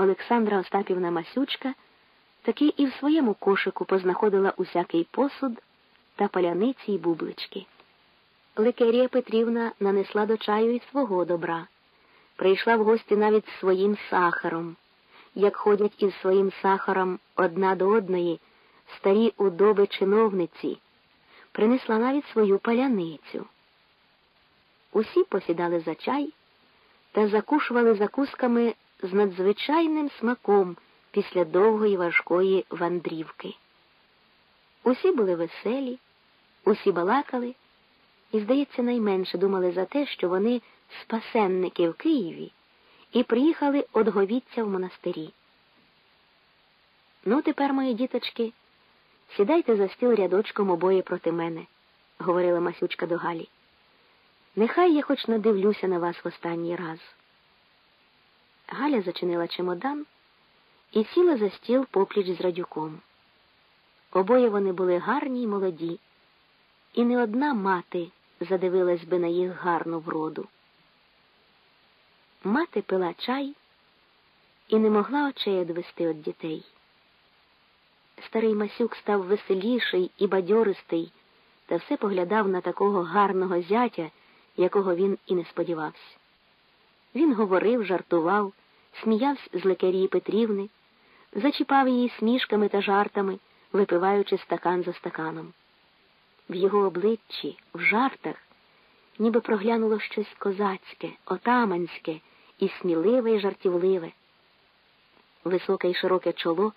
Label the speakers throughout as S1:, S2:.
S1: Олександра Остапівна Масючка таки і в своєму кошику познаходила усякий посуд та паляниці й бублички. Ликерія Петрівна нанесла до чаю і свого добра. Прийшла в гості навіть з своїм сахаром, як ходять із своїм сахаром одна до одної старі удоби чиновниці, принесла навіть свою паляницю. Усі посідали за чай та закушували закусками з надзвичайним смаком після довгої важкої вандрівки. Усі були веселі, усі балакали і, здається, найменше думали за те, що вони спасенники в Києві і приїхали одговіться в монастирі. Ну, тепер, мої діточки, сідайте за стіл рядочком обоє проти мене, говорила Масючка до Галі. Нехай я хоч надивлюся на вас в останній раз. Галя зачинила чемодан і сіла за стіл попліч з радюком. Обоє вони були гарні й молоді, і не одна мати задивилась би на їх гарну вроду. Мати пила чай і не могла очей одвести від дітей. Старий Масюк став веселіший і бадьористий, та все поглядав на такого гарного зятя, якого він і не сподівався. Він говорив, жартував, сміявся з лекарії Петрівни, зачіпав її смішками та жартами, випиваючи стакан за стаканом. В його обличчі, в жартах, ніби проглянуло щось козацьке, отаманське і сміливе і жартівливе. Високе й широке чоло,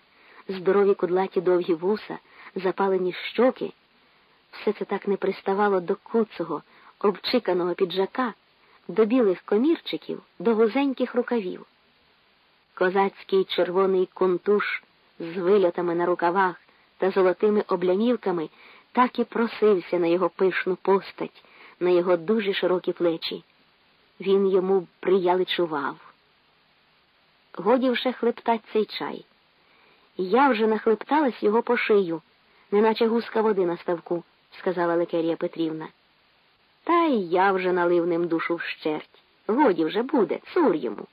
S1: здорові кудлаті довгі вуса, запалені щоки, все це так не приставало до куцого, обчиканого піджака, до білих комірчиків, до вузеньких рукавів. Козацький червоний кунтуш з вильотами на рукавах та золотими облямівками так і просився на його пишну постать, на його дуже широкі плечі. Він йому прияличував. Годі вже хлептать цей чай. Я вже нахлепталась його по шию, неначе гуска води на ставку, сказала Лекерія Петрівна. Та й я вже налив ним душу вщерть. Годі вже буде, цур йому.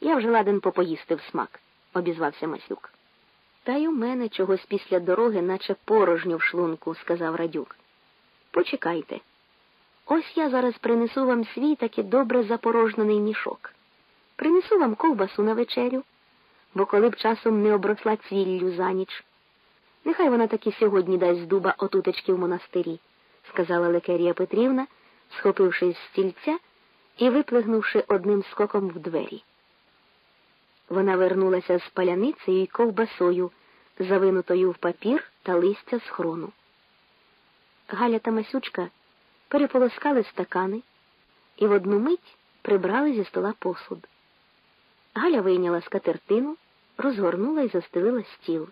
S1: Я вже ладен попоїсти в смак, обізвався Масюк. Та й у мене чогось після дороги, наче порожньо в шлунку, сказав Радюк. Почекайте. Ось я зараз принесу вам свій таки добре запорожнений мішок. Принесу вам ковбасу на вечерю, бо коли б часом не обросла цвіллю за ніч. Нехай вона таки сьогодні дасть з дуба отутечки в монастирі, сказала Лекерія Петрівна, схопившись з стільця і виплигнувши одним скоком в двері. Вона вернулася з паляницею і ковбасою, завинутою в папір та листя з хрону. Галя та Масючка переполоскали стакани і в одну мить прибрали зі стола посуд. Галя вийняла скатертину, розгорнула і застелила стіл.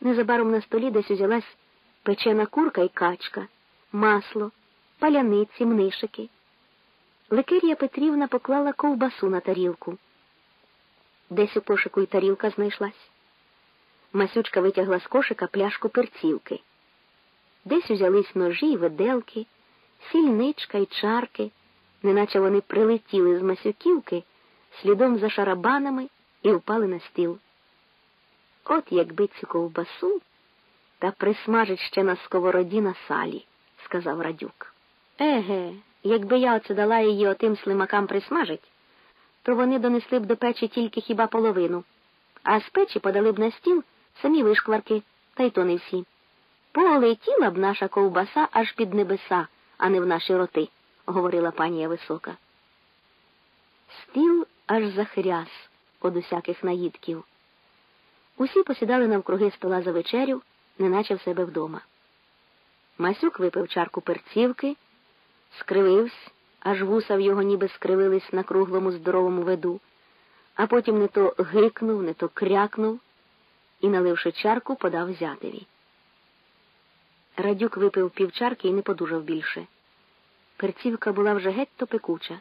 S1: Незабаром на столі десь узялась печена курка і качка, масло, паляниці, мнишики. Ликерія Петрівна поклала ковбасу на тарілку. Десь у кошику й тарілка знайшлась. Масючка витягла з кошика пляшку перцівки. Десь узялись ножі й виделки, сільничка й чарки, неначе вони прилетіли з масюківки слідом за шарабанами і впали на стіл. От якби цю ковбасу та присмажить ще на сковороді на салі, сказав Радюк. Еге, якби я оце дала її отим слимакам присмажить, то вони донесли б до печі тільки хіба половину, а з печі подали б на стіл самі вишкварки, та й то не всі. Полетіла б наша ковбаса аж під небеса, а не в наші роти, говорила панія висока. Стіл аж захряс од усяких наїдків. Усі посідали навкруги стола за вечерю, неначе в себе вдома. Масюк випив чарку перцівки, скривився, аж вуса в його ніби скривились на круглому здоровому виду, а потім не то гикнув, не то крякнув і, наливши чарку, подав зятеві. Радюк випив півчарки і не подужав більше. Перцівка була вже геть то пекуча.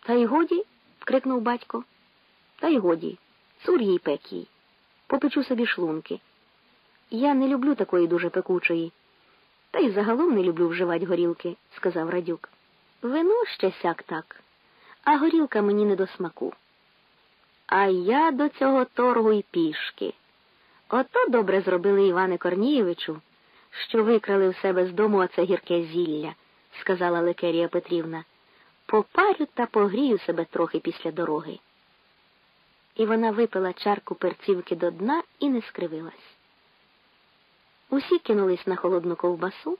S1: Та й годі, крикнув батько. Та й годі, цур їй пек їй. Попечу собі шлунки. Я не люблю такої дуже пекучої. Та й загалом не люблю вживати горілки, сказав Радюк. Вино ще сяк так, а горілка мені не до смаку. А я до цього торгу й пішки. Ото добре зробили Іване Корнієвичу, що викрали в себе з дому оце гірке зілля, сказала Лекерія Петрівна. Попарю та погрію себе трохи після дороги. І вона випила чарку перцівки до дна і не скривилась. Усі кинулись на холодну ковбасу,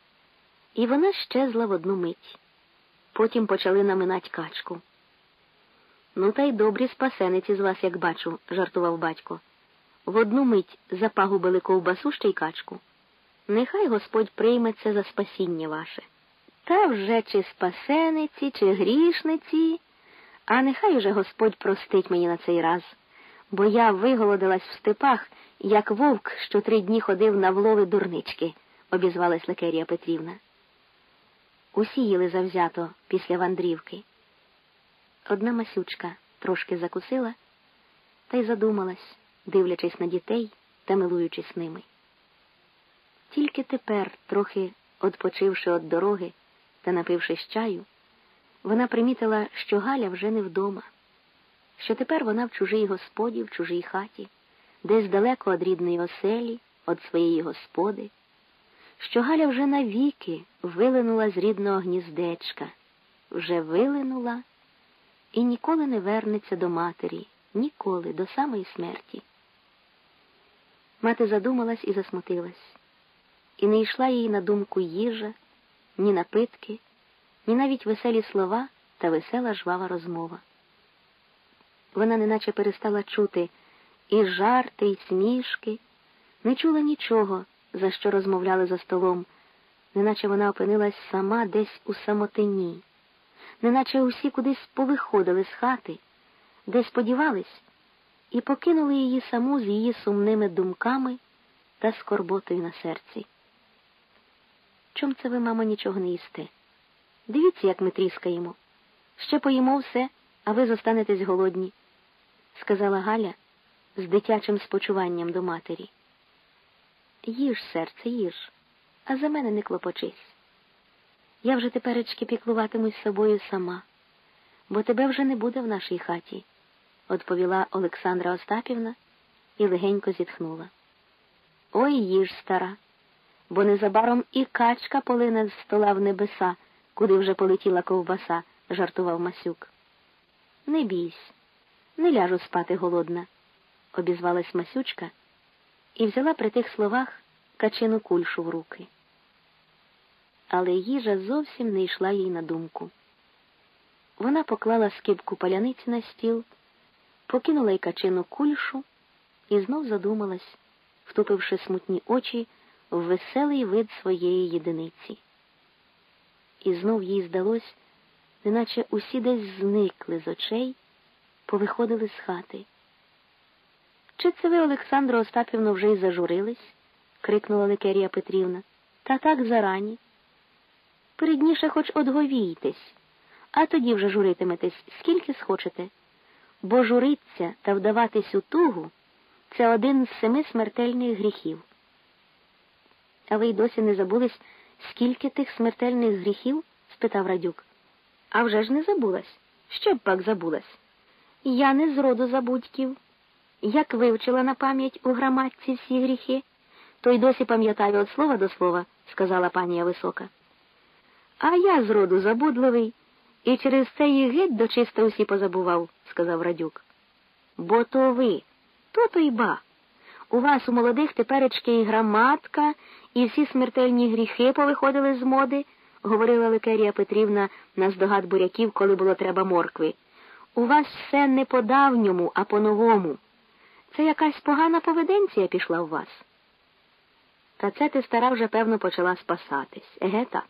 S1: і вона щезла в одну мить. Потім почали наминать качку. Ну, та й добрі спасениці з вас, як бачу, жартував батько. В одну мить запагубили ковбасу ще й качку. Нехай Господь прийме це за спасіння ваше. Та вже чи спасениці, чи грішниці, а нехай уже Господь простить мені на цей раз, бо я виголодилась в степах, як вовк, що три дні ходив на влови дурнички, обізвалась Лекерія Петрівна. Усі їли завзято після вандрівки. Одна масючка трошки закусила та й задумалась, дивлячись на дітей та милуючись ними. Тільки тепер, трохи odpoчивши від дороги та напившись чаю, вона примітила, що Галя вже не вдома, що тепер вона в чужій господі, в чужій хаті, десь далеко від рідної оселі, від своєї господи, що Галя вже навіки вилинула з рідного гніздечка, вже вилинула і ніколи не вернеться до матері, ніколи, до самої смерті. Мати задумалась і засмутилась, і не йшла їй на думку їжа, ні напитки, ні навіть веселі слова та весела жвава розмова. Вона неначе перестала чути і жарти, і смішки, не чула нічого, за що розмовляли за столом, неначе вона опинилась сама десь у самотині неначе усі кудись повиходили з хати, десь сподівались, і покинули її саму з її сумними думками та скорботою на серці. Чом це ви, мамо, нічого не їсте? Дивіться, як ми тріскаємо. Ще поїмо все, а ви зостанетесь голодні, сказала Галя з дитячим спочуванням до матері. Їж, серце, їж, а за мене не клопочись. Я вже теперечки піклуватимусь собою сама, бо тебе вже не буде в нашій хаті, відповіла Олександра Остапівна і легенько зітхнула. Ой їж, стара, бо незабаром і качка полине з стола в небеса, куди вже полетіла ковбаса, жартував Масюк. Не бійсь, не ляжу спати голодна, обізвалась Масючка і взяла при тих словах качину кульшу в руки але їжа зовсім не йшла їй на думку. Вона поклала скибку паляниці на стіл, покинула й качину кульшу і знов задумалась, втупивши смутні очі в веселий вид своєї єдиниці. І знов їй здалось, неначе усі десь зникли з очей, повиходили з хати. Чи це ви, Олександро Остапівно, вже й зажурились? крикнула Ликерія Петрівна. Та так зарані передніше хоч одговійтесь, а тоді вже журитиметесь, скільки схочете. Бо журиться та вдаватись у тугу це один з семи смертельних гріхів. А ви й досі не забулись, скільки тих смертельних гріхів? спитав Радюк. «А вже ж не забулась. Що б пак забулась? Я не з роду забудьків. Як вивчила на пам'ять у граматці всі гріхи, то й досі пам'ятаю від слова до слова, сказала панія висока. А я зроду забудливий і через це їх геть дочисто усі позабував, сказав Радюк. Бо то ви, то то й ба. У вас у молодих теперечки і граматка, і всі смертельні гріхи повиходили з моди, говорила Ликерія Петрівна на здогад буряків, коли було треба моркви. У вас все не по давньому, а по новому. Це якась погана поведенція пішла у вас. Та це ти стара вже, певно, почала спасатись. Еге так.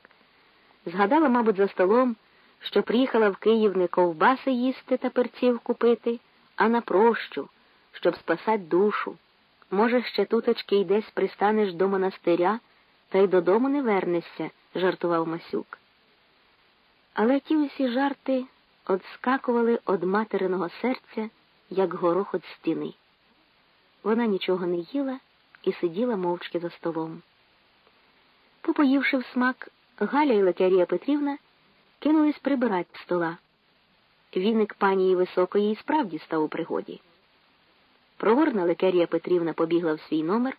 S1: Згадала, мабуть, за столом, що приїхала в Київ не ковбаси їсти та перців купити, а на прощу, щоб спасати душу. Може, ще туточки й десь пристанеш до монастиря, та й додому не вернешся, жартував Масюк. Але ті усі жарти одскакували од материного серця, як горох од стіни. Вона нічого не їла і сиділа мовчки за столом. Попоївши в смак, Галя і Летярія Петрівна кинулись прибирати стола. Віник панії високої і справді став у пригоді. Проворна лекарія Петрівна побігла в свій номер,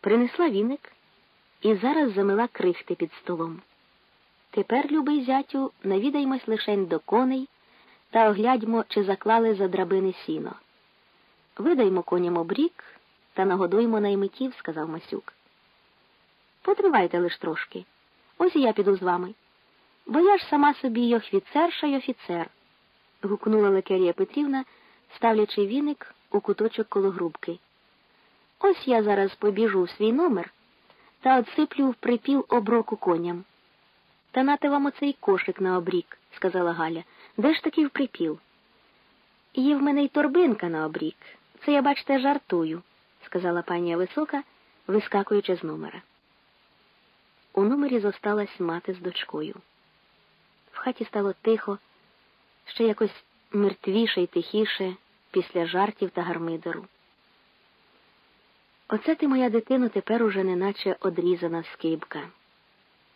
S1: принесла віник і зараз замила крихти під столом. Тепер, любий зятю, навідаймось лишень до коней та оглядьмо, чи заклали за драбини сіно. Видаймо коням обрік та нагодуймо наймитів, сказав Масюк. Потривайте лиш трошки. Ось і я піду з вами. Бо я ж сама собі й офіцерша й офіцер, гукнула Лекерія Петрівна, ставлячи віник у куточок коло грубки. Ось я зараз побіжу в свій номер та отсиплю в припіл оброку коням. Та нате вам оцей кошик на обрік, сказала Галя. Де ж такий в припіл? Є в мене й торбинка на обрік. Це я, бачте, жартую, сказала пані висока, вискакуючи з номера. У номері зосталась мати з дочкою. В хаті стало тихо, ще якось мертвіше й тихіше після жартів та гармидеру. Оце ти, моя дитино, тепер уже неначе одрізана скибка.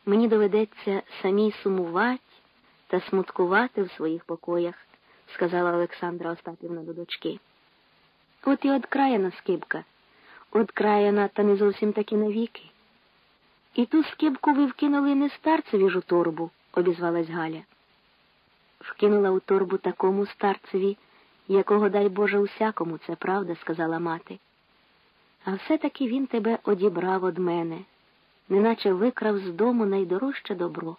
S1: Мені доведеться самій сумувати та смуткувати в своїх покоях, сказала Олександра Остапівна до дочки. От і одкраяна скибка, одкраяна та не зовсім таки навіки. І ту скибку ви вкинули не старцеві ж у торбу, обізвалась Галя. Вкинула у торбу такому старцеві, якого, дай Боже, усякому, це правда, сказала мати. А все-таки він тебе одібрав од мене, неначе викрав з дому найдорожче добро.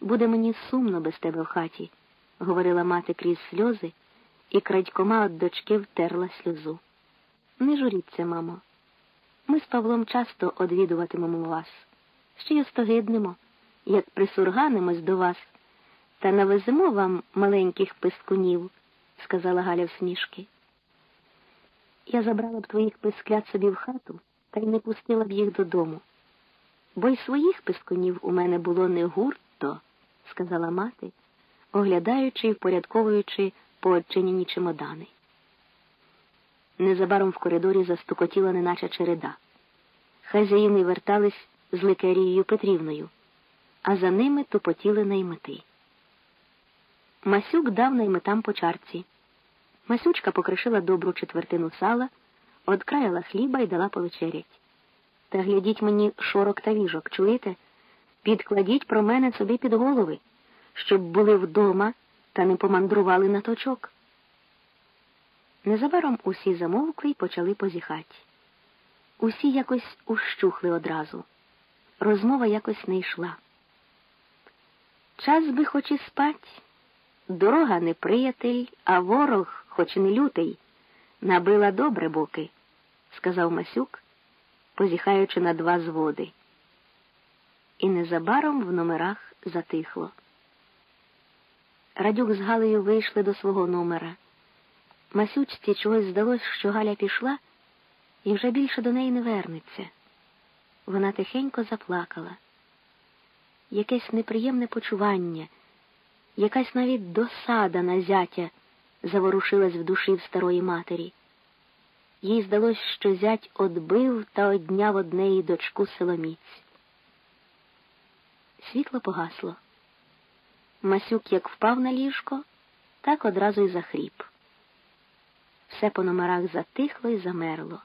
S1: Буде мені сумно без тебе в хаті, говорила мати крізь сльози, і крадькома від дочки втерла сльозу. Не журіться, мамо. Ми з Павлом часто одвідуватимемо вас, ще й остогиднемо, як присурганимось до вас, та навеземо вам маленьких пискунів, сказала Галя всмішки. Я забрала б твоїх писклят собі в хату та й не пустила б їх додому. Бо й своїх пискунів у мене було не гурто, сказала мати, оглядаючи і впорядковуючи поодчинені чемодани. Незабаром в коридорі застукотіла неначе череда. Хазяїни вертались з ликарією Петрівною, а за ними тупотіли наймити. Масюк дав наймитам по чарці. Масючка покришила добру четвертину сала, одкраяла хліба і дала повечерять. Та глядіть мені шорок та віжок, чуєте? Підкладіть про мене собі під голови, щоб були вдома та не помандрували на точок. Незабаром усі замовкли й почали позіхати. Усі якось ущухли одразу. Розмова якось не йшла. Час би хоч і спать. Дорога не приятель, а ворог, хоч і не лютий, набила добре боки, сказав Масюк, позіхаючи на два зводи. І незабаром в номерах затихло. Радюк з Галею вийшли до свого номера. Масючці чогось здалось, що Галя пішла і вже більше до неї не вернеться. Вона тихенько заплакала. Якесь неприємне почування, якась навіть досада на зятя заворушилась в душі в старої матері. Їй здалось, що зять одбив та одняв од неї дочку силоміць. Світло погасло. Масюк як впав на ліжко, так одразу й захріп. Все по номерах затихло і замерло.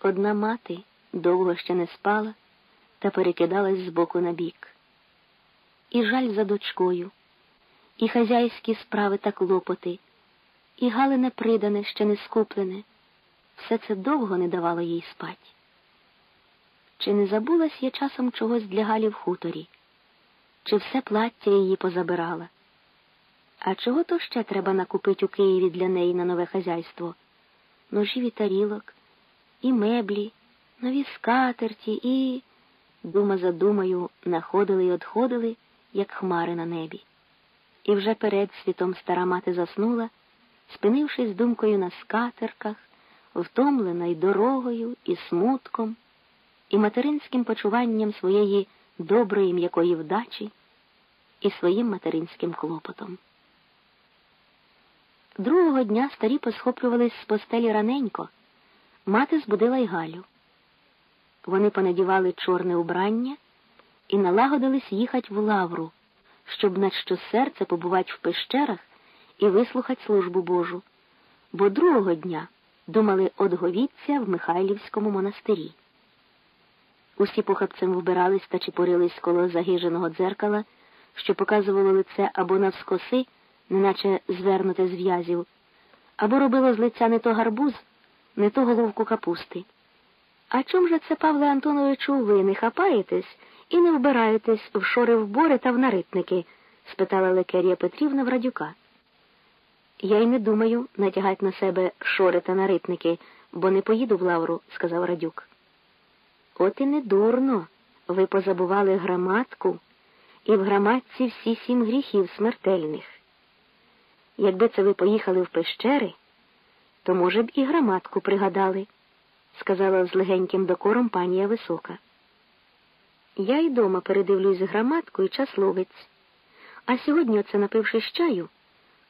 S1: Одна мати довго ще не спала та перекидалась з боку на бік. І жаль за дочкою, і хазяйські справи та клопоти, і галине придане, ще не скуплене. Все це довго не давало їй спать. Чи не забулась я часом чогось для Галі в хуторі? Чи все плаття її позабирала? А чого то ще треба накупити у Києві для неї на нове хазяйство? Ножів і тарілок, і меблі, нові скатерті, і, дума за думою, находили й одходили, як хмари на небі. І вже перед світом стара мати заснула, спинившись думкою на скатерках, втомлена й дорогою, і смутком, і материнським почуванням своєї доброї м'якої вдачі і своїм материнським клопотом. Другого дня старі посхоплювались з постелі раненько. Мати збудила й Галю. Вони понадівали чорне убрання і налагодились їхати в лавру, щоб на щосерце побувати в пещерах і вислухати службу Божу. Бо другого дня думали одговіться в Михайлівському монастирі. Усі похапцем вбирались та чепурились коло загиженого дзеркала, що показувало лице або навскоси, неначе звернуте з в'язів, або робило з лиця не то гарбуз, не то головку капусти. А чом же це, Павле Антоновичу, ви не хапаєтесь і не вбираєтесь в шори вбори та в наритники? спитала Лекерія Петрівна в радюка. Я й не думаю натягати на себе шори та наритники, бо не поїду в лавру, сказав радюк. От і не дурно. Ви позабували граматку, і в граматці всі сім гріхів смертельних. Якби це ви поїхали в пещери, то, може б, і граматку пригадали, сказала з легеньким докором панія висока. Я й дома передивлюсь граматку і часловець, а сьогодні, оце напившись чаю,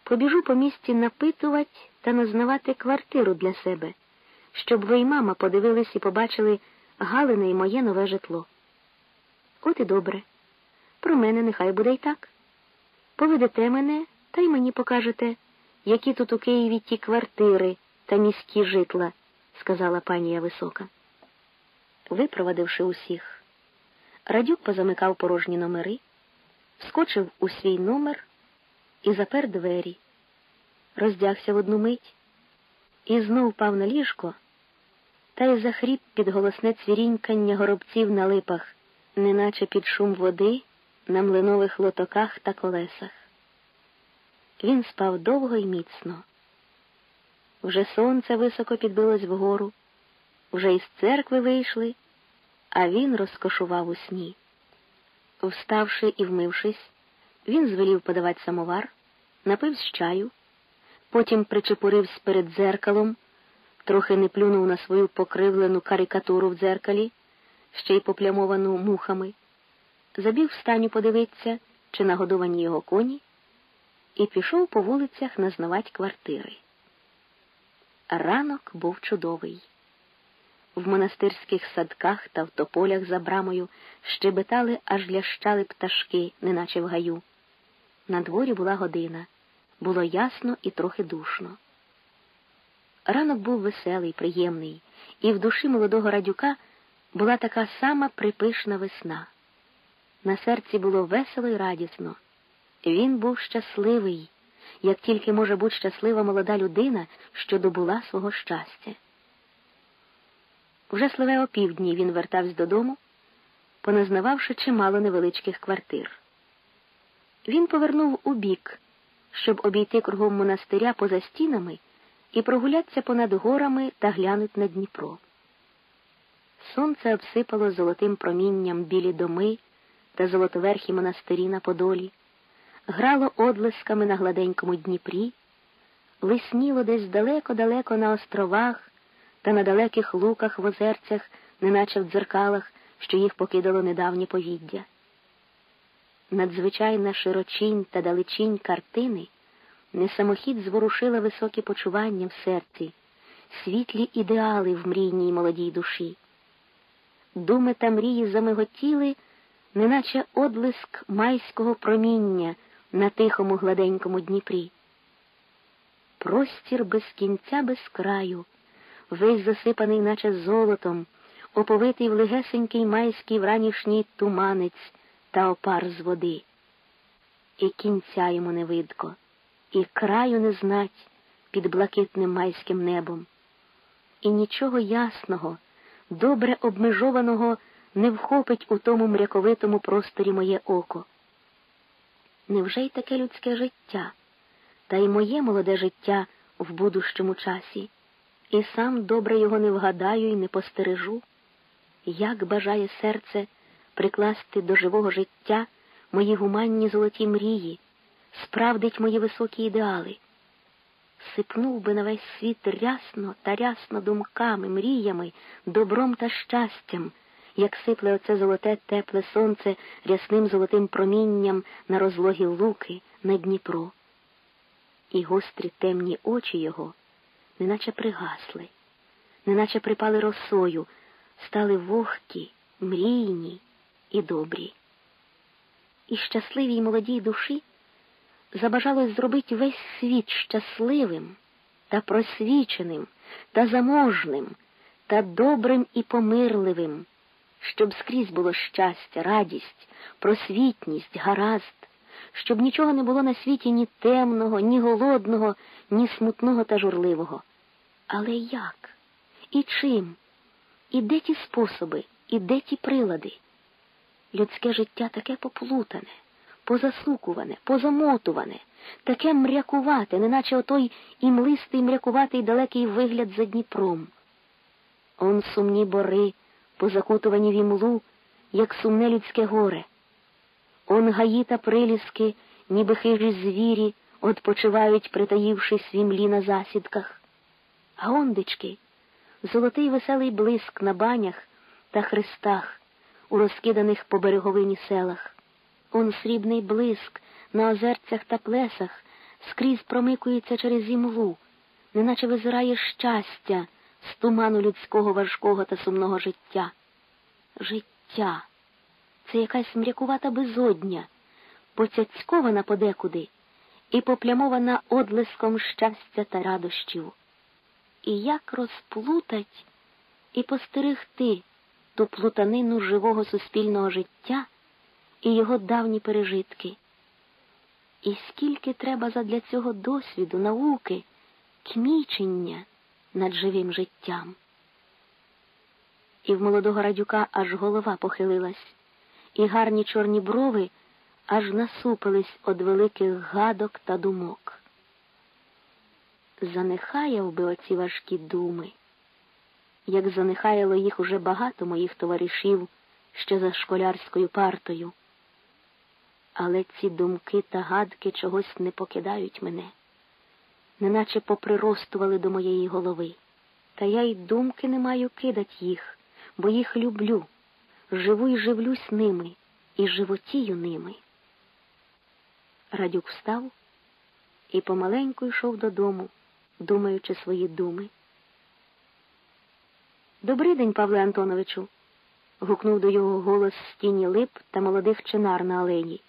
S1: побіжу по місті напитувати та назнавати квартиру для себе, щоб ви й мама подивились і побачили Галине і моє нове житло. От і добре. Про мене нехай буде й так. Поведете мене та й мені покажете, які тут у Києві ті квартири та міські житла, сказала панія висока. Випровадивши усіх, радюк позамикав порожні номери, вскочив у свій номер і запер двері, роздягся в одну мить і знов впав на ліжко та й захріп під голосне цвірінькання горобців на липах, неначе під шум води на млинових лотоках та колесах. Він спав довго й міцно. Вже сонце високо підбилось вгору, вже із церкви вийшли, а він розкошував у сні. Вставши і вмившись, він звелів подавати самовар, напив з чаю, потім причепурився перед дзеркалом трохи не плюнув на свою покривлену карикатуру в дзеркалі, ще й поплямовану мухами, забіг в станю подивитися, чи нагодовані його коні, і пішов по вулицях назнавати квартири. Ранок був чудовий. В монастирських садках та в тополях за брамою щебетали, аж лящали пташки, неначе в гаю. На дворі була година. Було ясно і трохи душно. Ранок був веселий, приємний, і в душі молодого радюка була така сама припишна весна. На серці було весело й радісно. Він був щасливий, як тільки може бути щаслива молода людина, що добула свого щастя. Вже сливе опівдні він вертався додому, поназнававши чимало невеличких квартир. Він повернув у бік, щоб обійти кругом монастиря поза стінами і прогуляться понад горами та глянуть на Дніпро. Сонце обсипало золотим промінням білі доми та золотоверхі монастирі на Подолі, грало одлисками на гладенькому Дніпрі, висніло десь далеко-далеко на островах та на далеких луках в озерцях, неначе в дзеркалах, що їх покидало недавнє повіддя. Надзвичайна широчінь та далечінь картини несамохід зворушила високі почування в серці, світлі ідеали в мрійній молодій душі. Думи та мрії замиготіли, неначе одлиск майського проміння на тихому гладенькому Дніпрі. Простір без кінця, без краю, весь засипаний, наче золотом, оповитий в легесенький майський вранішній туманець та опар з води. І кінця йому не видко і краю не знать під блакитним майським небом, і нічого ясного, добре обмежованого не вхопить у тому мряковитому просторі моє око. Невже й таке людське життя, та й моє молоде життя в будущому часі, і сам добре його не вгадаю і не постережу, як бажає серце прикласти до живого життя мої гуманні золоті мрії справдить мої високі ідеали. Сипнув би на весь світ рясно та рясно думками, мріями, добром та щастям, як сипле оце золоте тепле сонце рясним золотим промінням на розлогі луки на Дніпро. І гострі темні очі його неначе пригасли, неначе припали росою, стали вогкі, мрійні і добрі. І щасливій молодій душі забажалось зробити весь світ щасливим та просвіченим, та заможним, та добрим і помирливим, щоб скрізь було щастя, радість, просвітність, гаразд, щоб нічого не було на світі ні темного, ні голодного, ні смутного та журливого. Але як? І чим? І де ті способи, і де ті прилади? Людське життя таке поплутане, позасукуване, позамотуване, таке мрякувате, неначе отой імлистий мрякуватий далекий вигляд за Дніпром. Он сумні бори, позакутувані в імлу, як сумне людське горе. Он гаї та приліски, ніби хижі звірі, odpoczywaють, притаївшись в імлі на засідках. А ондечки, золотий веселий блиск на банях та хрестах, у розкиданих по береговині селах. Он срібний блиск на озерцях та плесах скрізь промикується через імлу, неначе визирає щастя з туману людського важкого та сумного життя. Життя це якась мрякувата безодня, поцяцькована подекуди і поплямована одлиском щастя та радощів. І як розплутать і постерегти ту плутанину живого суспільного життя і його давні пережитки. І скільки треба задля цього досвіду, науки, кмічення над живим життям. І в молодого радюка аж голова похилилась, і гарні чорні брови аж насупились од великих гадок та думок. Занехаяв би оці важкі думи, як занехаяло їх уже багато моїх товаришів ще за школярською партою. Але ці думки та гадки чогось не покидають мене, неначе поприростували до моєї голови. Та я й думки не маю кидать їх, бо їх люблю, живу й живлюсь ними, і животію ними. Радюк встав і помаленьку йшов додому, думаючи свої думи. Добрий день, Павле Антоновичу. гукнув до його голос з тіні лип та молодих чинар на алеї.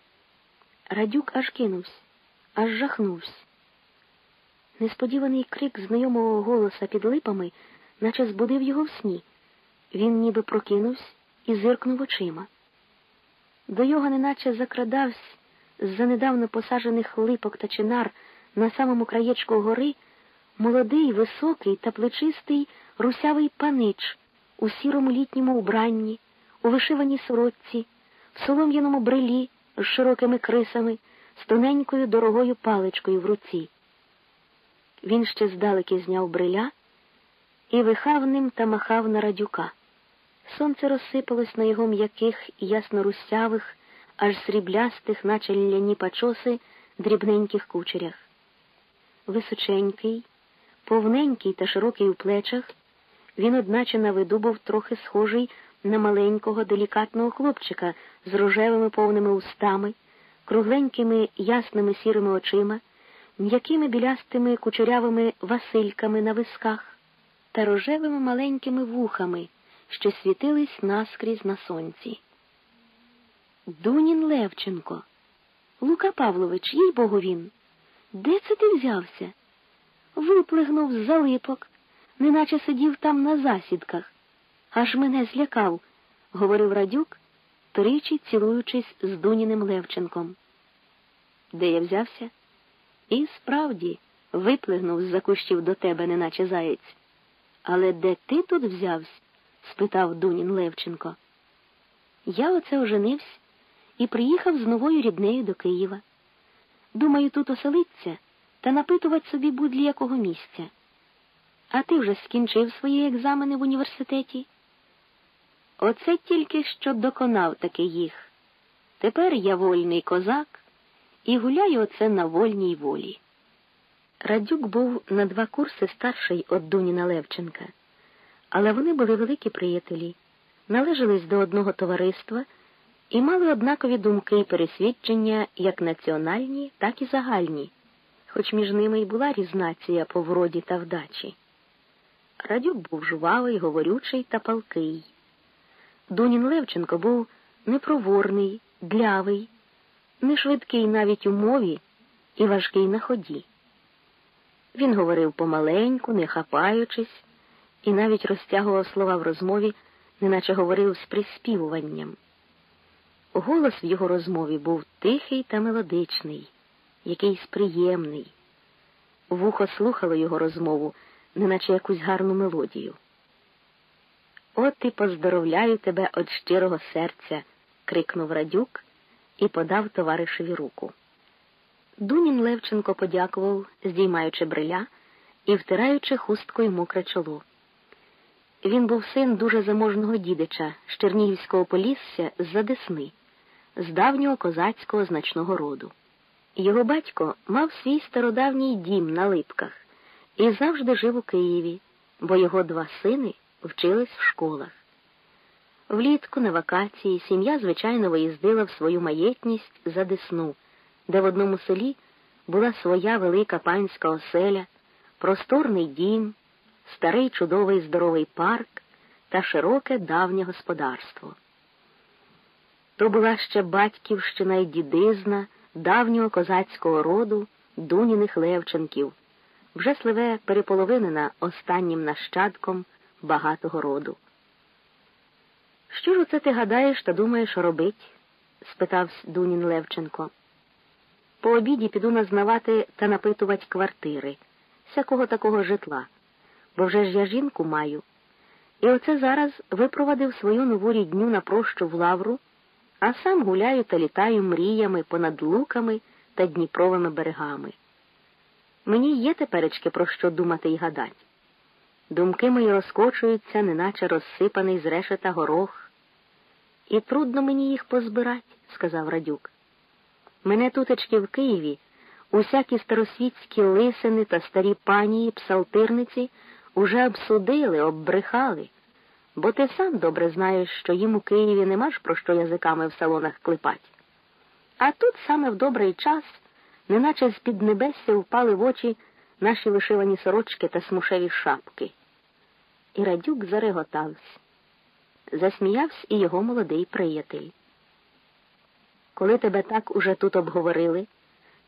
S1: Радюк аж кинувся, аж жахнувся. Несподіваний крик знайомого голоса під липами, наче збудив його в сні. Він ніби прокинувся і зиркнув очима. До його неначе закрадався з-за недавно посаджених липок та чинар на самому краєчку гори молодий, високий та плечистий русявий панич у сірому літньому убранні, у вишиваній сорочці, в солом'яному брелі з широкими крисами, з тоненькою дорогою паличкою в руці. Він ще здалеки зняв бриля і вихав ним та махав на радюка. Сонце розсипалось на його м'яких ясно-русявих, аж сріблястих, наче ляні пачоси, дрібненьких кучерях. Височенький, повненький та широкий у плечах, він, одначе, на виду був трохи схожий на маленького, делікатного хлопчика з рожевими повними устами, кругленькими ясними сірими очима, м'якими білястими кучерявими васильками на висках та рожевими маленькими вухами, що світились наскрізь на сонці. Дунін Левченко, Лука Павлович, їй богу він. Де це ти взявся? Виплигнув з залипок, неначе сидів там на засідках. Аж мене злякав, говорив Радюк, тричі цілуючись з Дуніним Левченком. Де я взявся? І справді виплигнув з за кущів до тебе, неначе заєць. Але де ти тут взявся? спитав Дунін Левченко. Я оце оженився і приїхав з новою ріднею до Києва. Думаю, тут оселиться та напитувати собі будлі якого місця. А ти вже скінчив свої екзамени в університеті? Оце тільки що доконав таки їх. Тепер я вольний козак і гуляю оце на вольній волі. Радюк був на два курси старший від Дуніна Левченка, але вони були великі приятелі, належались до одного товариства і мали однакові думки і пересвідчення як національні, так і загальні, хоч між ними й була різнація по вроді та вдачі. Радюк був жвавий, говорючий та палкий. Дунін Левченко був непроворний, длявий, не швидкий навіть у мові і важкий на ході. Він говорив помаленьку, не хапаючись, і навіть розтягував слова в розмові, неначе говорив з приспівуванням. Голос в його розмові був тихий та мелодичний, якийсь приємний. Вухо слухало його розмову, неначе якусь гарну мелодію. От і поздоровляю тебе від щирого серця, крикнув Радюк і подав товаришеві руку. Дунін Левченко подякував, здіймаючи бриля і втираючи хусткою мокре чоло. Він був син дуже заможного дідича з Чернігівського полісся з-за Десни, з давнього козацького значного роду. Його батько мав свій стародавній дім на липках і завжди жив у Києві, бо його два сини вчились в школах. Влітку на вакації сім'я, звичайно, виїздила в свою маєтність за Десну, де в одному селі була своя велика панська оселя, просторний дім, старий чудовий здоровий парк та широке давнє господарство. То була ще батьківщина й дідизна давнього козацького роду Дуніних Левченків, вже сливе переполовинена останнім нащадком багатого роду. Що ж оце ти гадаєш та думаєш робить? спитав Дунін Левченко. По обіді піду назнавати та напитувати квартири, всякого такого житла, бо вже ж я жінку маю. І оце зараз випровадив свою нову рідню на прощу в лавру, а сам гуляю та літаю мріями понад луками та Дніпровими берегами. Мені є теперечки про що думати й гадати. Думки мої розкочуються, неначе розсипаний з решета горох. І трудно мені їх позбирать, сказав Радюк. Мене тутечки в Києві усякі старосвітські лисини та старі панії, псалтирниці уже обсудили, оббрехали, бо ти сам добре знаєш, що їм у Києві нема ж про що язиками в салонах клепать. А тут саме в добрий час, неначе з під небесся впали в очі наші вишивані сорочки та смушеві шапки. І Радюк зареготався. Засміявся і його молодий приятель. Коли тебе так уже тут обговорили,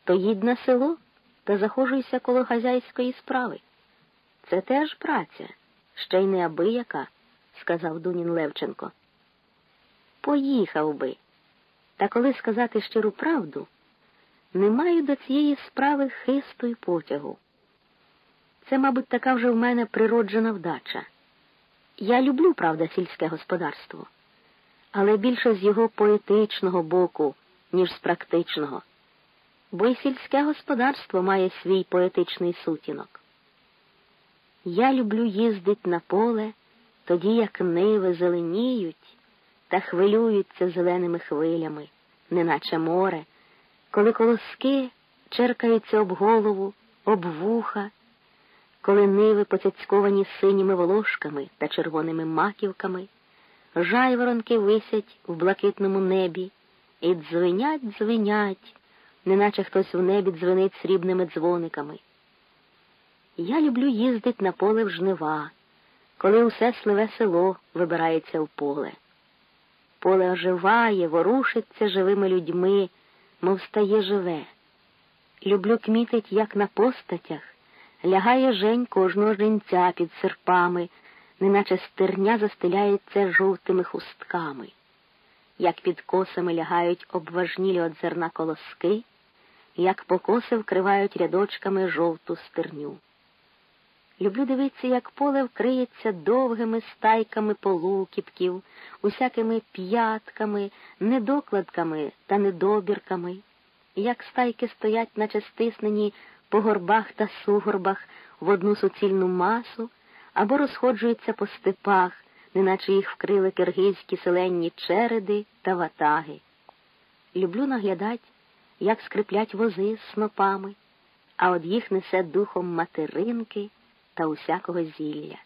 S1: то їдь на село та захожуйся коло хазяйської справи. Це теж праця, ще й неабияка, сказав Дунін Левченко. Поїхав би. Та коли сказати щиру правду, не маю до цієї справи хисту й потягу. Це, мабуть, така вже в мене природжена вдача. Я люблю, правда, сільське господарство, але більше з його поетичного боку, ніж з практичного, бо й сільське господарство має свій поетичний сутінок. Я люблю їздить на поле, тоді як ниви зеленіють та хвилюються зеленими хвилями, неначе море, коли колоски черкаються об голову, об вуха коли ниви поцяцьковані синіми волошками та червоними маківками, жайворонки висять в блакитному небі і дзвенять, дзвенять, неначе хтось в небі дзвенить срібними дзвониками. Я люблю їздить на поле в жнива, коли усе сливе село вибирається в поле. Поле оживає, ворушиться живими людьми, мов стає живе. Люблю кмітить, як на постатях, лягає жень кожного женця під серпами, неначе стерня застеляється жовтими хустками, як під косами лягають обважнілі от зерна колоски, як покоси вкривають рядочками жовту стерню. Люблю дивитися, як поле вкриється довгими стайками полукіпків, усякими п'ятками, недокладками та недобірками, як стайки стоять, наче стиснені по горбах та сугорбах в одну суцільну масу або розходжуються по степах, неначе їх вкрили киргизькі селенні череди та ватаги. Люблю наглядать, як скриплять вози з снопами, а од їх несе духом материнки та усякого зілля.